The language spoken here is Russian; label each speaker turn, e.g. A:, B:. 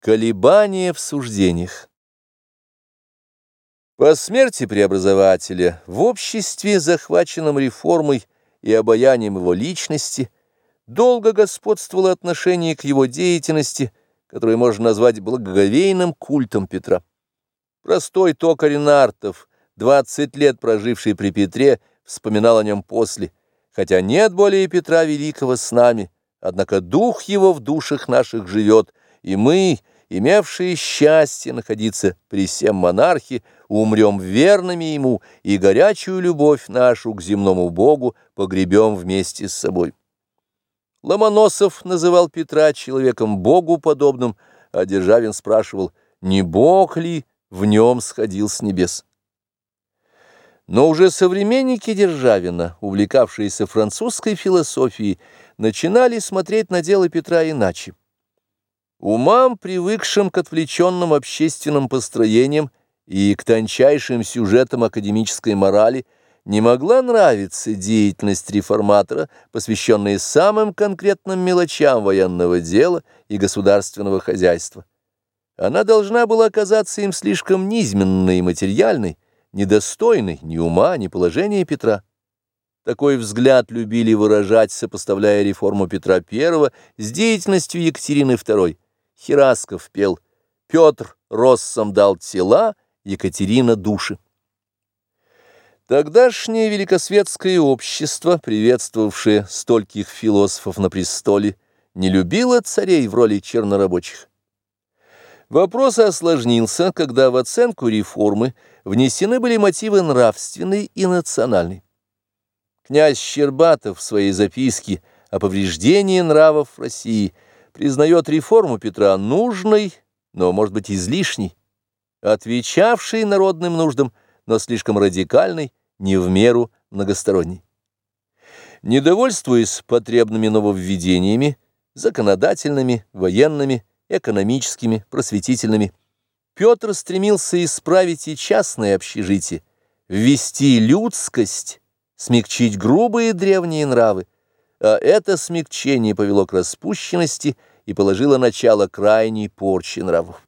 A: Колебания в суждениях По смерти преобразователя в обществе, захваченном реформой и обаянием его личности, долго господствовало отношение к его деятельности, которое можно назвать благоговейным культом Петра. Простой токарь Нартов, 20 лет проживший при Петре, вспоминал о нем после, хотя нет более Петра Великого с нами, однако дух его в душах наших живет, и мы, имевшие счастье находиться при всем монархе, умрем верными ему и горячую любовь нашу к земному Богу погребем вместе с собой. Ломоносов называл Петра человеком Богу подобным, а Державин спрашивал, не Бог ли в нем сходил с небес. Но уже современники Державина, увлекавшиеся французской философией, начинали смотреть на дело Петра иначе. Умам, привыкшим к отвлеченным общественным построениям и к тончайшим сюжетам академической морали, не могла нравиться деятельность реформатора, посвященная самым конкретным мелочам военного дела и государственного хозяйства. Она должна была оказаться им слишком низменной и материальной, недостойной ни ума, ни положения Петра. Такой взгляд любили выражать, сопоставляя реформу Петра I с деятельностью Екатерины II. Херасков пел «Петр Россом дал тела, Екатерина души». Тогдашнее великосветское общество, приветствовавшее стольких философов на престоле, не любило царей в роли чернорабочих. Вопрос осложнился, когда в оценку реформы внесены были мотивы нравственные и национальные. Князь Щербатов в своей записке о повреждении нравов России – признает реформу Петра нужной, но, может быть, излишней, отвечавшей народным нуждам, но слишком радикальной, не в меру многосторонней. Недовольствуясь потребными нововведениями, законодательными, военными, экономическими, просветительными, Петр стремился исправить и частное общежитие, ввести людскость, смягчить грубые древние нравы, а это смягчение повело к распущенности и положило начало крайней порчи нравов.